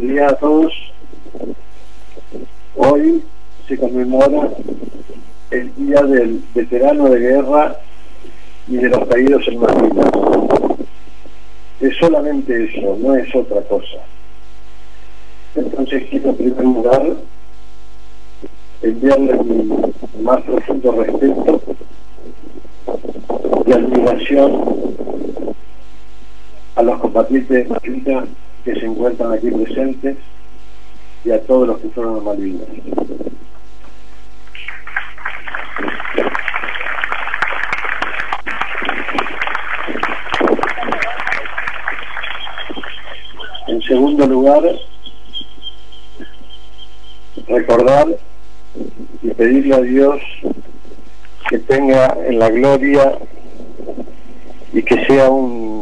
Buen día a todos. Hoy se conmemora el Día del Veterano de Guerra y de los caídos en Malvinas. Es solamente eso, no es otra cosa. Entonces quiero en primer lugar enviarle mi más profundo respeto y admiración a los combatientes de Malvinas que se encuentran aquí presentes y a todos los que fueron a Malvinas. En segundo lugar, recordar y pedirle a Dios que tenga en la gloria y que sea un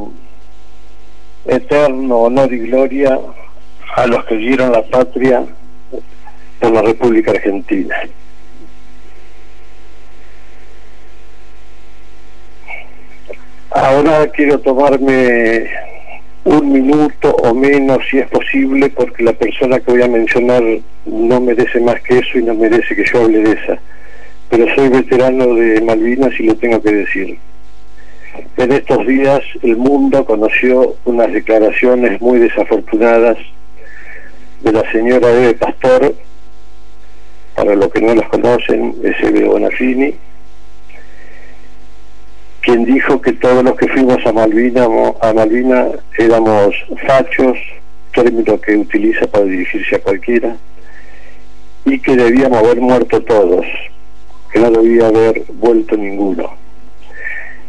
eterno honor y gloria a los que dieron la patria por la República Argentina. Ahora quiero tomarme un minuto o menos si es posible porque la persona que voy a mencionar no merece más que eso y no merece que yo hable de esa. Pero soy veterano de Malvinas y lo tengo que decir. En estos días el mundo conoció unas declaraciones muy desafortunadas de la señora Eve Pastor, para los que no las conocen, es Eve Bonafini, quien dijo que todos los que fuimos a Malvina, a Malvina éramos fachos, término que utiliza para dirigirse a cualquiera, y que debíamos haber muerto todos, que no debía haber vuelto ninguno.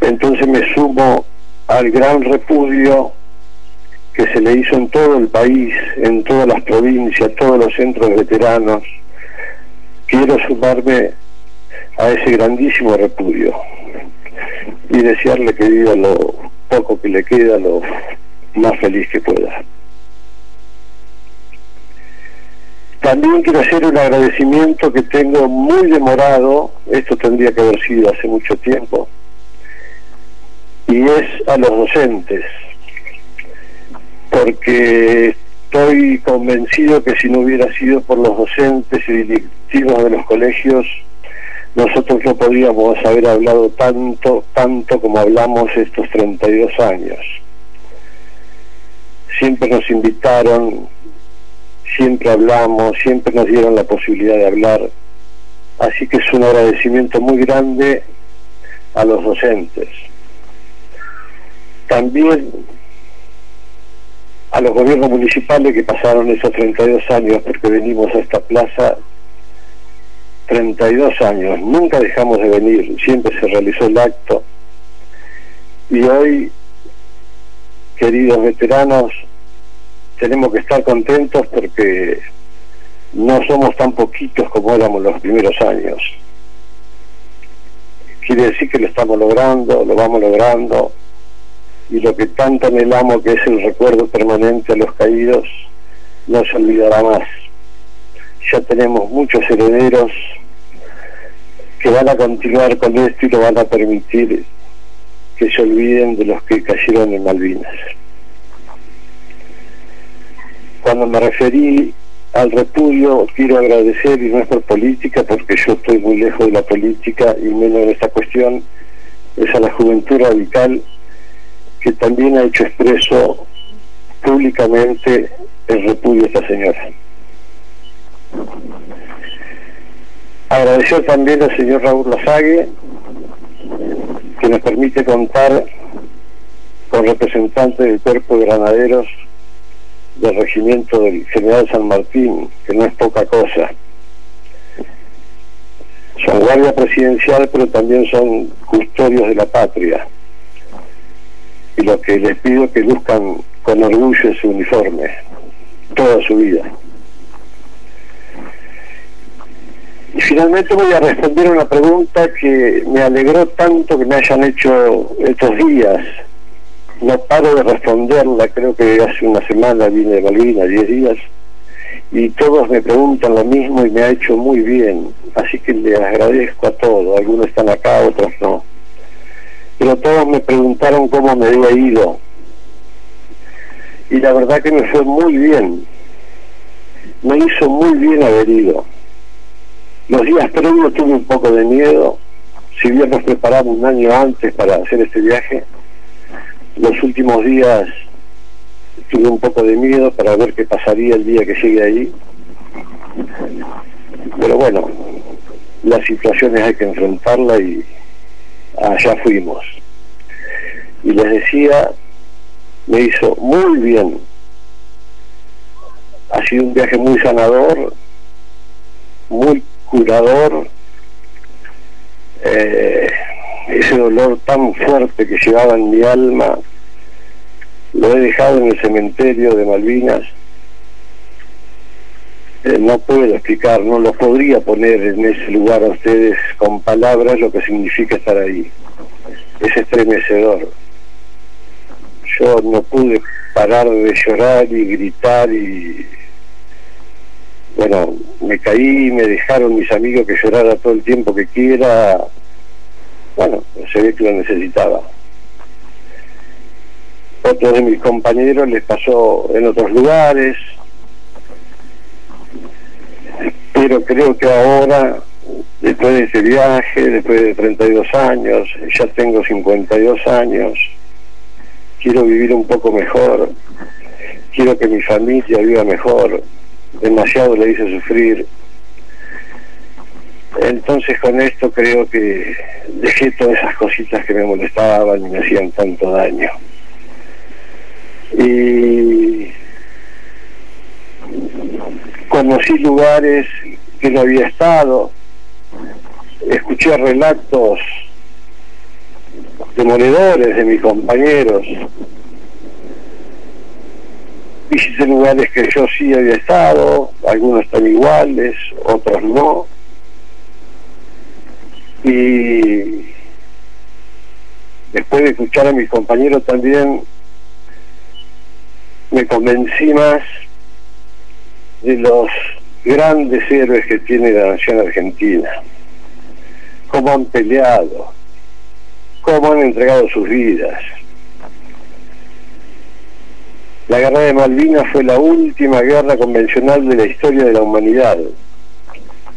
Entonces me sumo al gran repudio que se le hizo en todo el país, en todas las provincias, todos los centros veteranos. Quiero sumarme a ese grandísimo repudio y desearle que viva lo poco que le queda, lo más feliz que pueda. También quiero hacer un agradecimiento que tengo muy demorado, esto tendría que haber sido hace mucho tiempo, y es a los docentes, porque estoy convencido que si no hubiera sido por los docentes y directivos de los colegios, nosotros no podríamos haber hablado tanto, tanto como hablamos estos 32 años. Siempre nos invitaron, siempre hablamos, siempre nos dieron la posibilidad de hablar. Así que es un agradecimiento muy grande a los docentes. También a los gobiernos municipales que pasaron esos 32 años, porque venimos a esta plaza 32 años, nunca dejamos de venir, siempre se realizó el acto. Y hoy, queridos veteranos, tenemos que estar contentos porque no somos tan poquitos como éramos los primeros años. Quiere decir que lo estamos logrando, lo vamos logrando, y lo que tanto anhelamos que es el recuerdo permanente a los caídos, no se olvidará más. Ya tenemos muchos herederos que van a continuar con esto y lo van a permitir que se olviden de los que cayeron en Malvinas. Cuando me referí al repudio, quiero agradecer, y no es por política, porque yo estoy muy lejos de la política y menos en esta cuestión, es a la juventud radical que también ha hecho expreso públicamente el repudio a esta señora. Agradecer también al señor Raúl Lazague, que nos permite contar con representantes del cuerpo de granaderos del regimiento del general San Martín, que no es poca cosa. Son guardia presidencial, pero también son custodios de la patria. Y lo que les pido es que luzcan con orgullo su uniforme, toda su vida. Y finalmente voy a responder una pregunta que me alegró tanto que me hayan hecho estos días. No paro de responderla, creo que hace una semana vine de Malvinas, 10 días, y todos me preguntan lo mismo y me ha hecho muy bien. Así que les agradezco a todos, algunos están acá, otros no. Pero todos me preguntaron cómo me había ido. Y la verdad que me fue muy bien me hizo muy bien haber ido. Los días previos tuve un poco de miedo, si bien nos preparamos un año antes para hacer este viaje, los últimos días tuve un poco de miedo para ver qué pasaría el día que llegue ahí. Pero bueno, las situaciones hay que enfrentarla y allá fuimos. Y les decía, me hizo muy bien. Ha sido un viaje muy sanador, muy curador. Eh, ese dolor tan fuerte que llevaba en mi alma, lo he dejado en el cementerio de Malvinas. Eh, no puedo explicar, no lo podría poner en ese lugar a ustedes con palabras lo que significa estar ahí. Es estremecedor. Yo no pude parar de llorar y gritar y bueno, me caí, me dejaron mis amigos que llorara todo el tiempo que quiera. Bueno, se ve que lo necesitaba. Otros de mis compañeros les pasó en otros lugares, pero creo que ahora, después de ese viaje, después de 32 años, ya tengo 52 años, quiero vivir un poco mejor, quiero que mi familia viva mejor, demasiado le hice sufrir. Entonces con esto creo que dejé todas esas cositas que me molestaban y me hacían tanto daño. Y conocí lugares que no había estado, escuché relatos demoledores de mis compañeros, visité lugares que yo sí había estado, algunos están iguales, otros no. Y después de escuchar a mis compañeros también me convencí más de los grandes héroes que tiene la nación argentina, cómo han peleado, cómo han entregado sus vidas la guerra de Malvinas fue la última guerra convencional de la historia de la humanidad.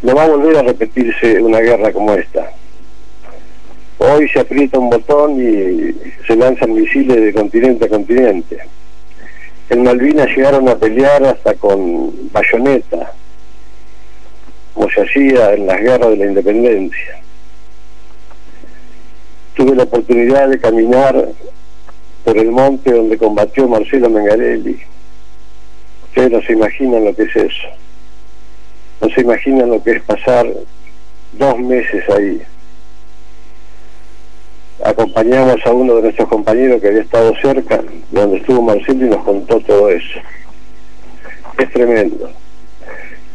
No va a volver a repetirse una guerra como esta. Hoy se aprieta un botón y se lanzan misiles de continente a continente. En Malvinas llegaron a pelear hasta con bayoneta, como se hacía en las guerras de la independencia. Tuve la oportunidad de caminar por el monte donde combatió Marcelo Mengarelli. Ustedes no se imaginan lo que es eso. No se imaginan lo que es pasar dos meses ahí. Acompañamos a uno de nuestros compañeros que había estado cerca, donde estuvo Marcelo y nos contó todo eso. Es tremendo.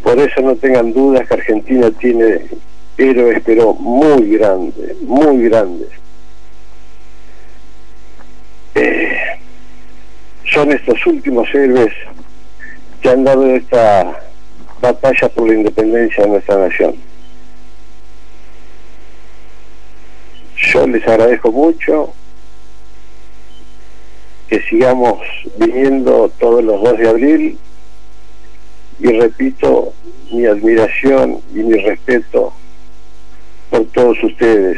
Por eso no tengan dudas que Argentina tiene héroes, pero muy grandes, muy grandes eh, son estos últimos héroes que han dado esta batalla por la independencia de nuestra nación. Yo les agradezco mucho que sigamos viniendo todos los 2 de abril y repito mi admiración y mi respeto por todos ustedes,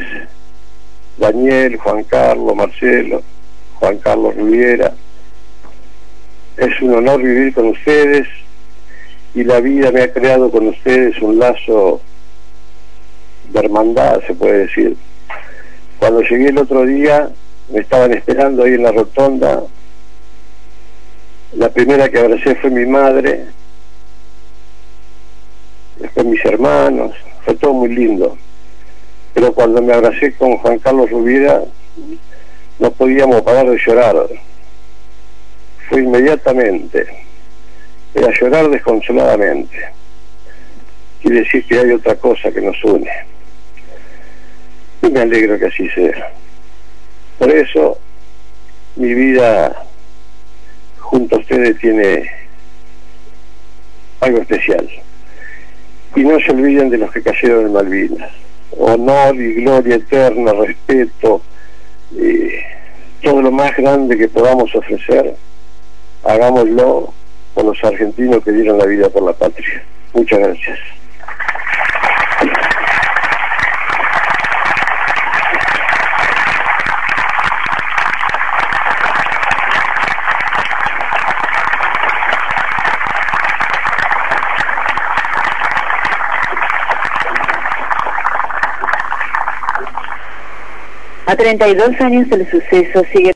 Daniel, Juan Carlos, Marcelo, Juan Carlos Riviera. Es un honor vivir con ustedes y la vida me ha creado con ustedes un lazo de hermandad, se puede decir. Cuando llegué el otro día, me estaban esperando ahí en la rotonda. La primera que abracé fue mi madre, después mis hermanos, fue todo muy lindo. Pero cuando me abracé con Juan Carlos Rubiera, no podíamos parar de llorar. Fue inmediatamente, era llorar desconsoladamente. Quiere decir que hay otra cosa que nos une. Y me alegro que así sea. Por eso mi vida junto a ustedes tiene algo especial. Y no se olviden de los que cayeron en Malvinas. Honor y gloria eterna, respeto, todo lo más grande que podamos ofrecer, hagámoslo por los argentinos que dieron la vida por la patria. Muchas gracias. A 32 años del suceso sigue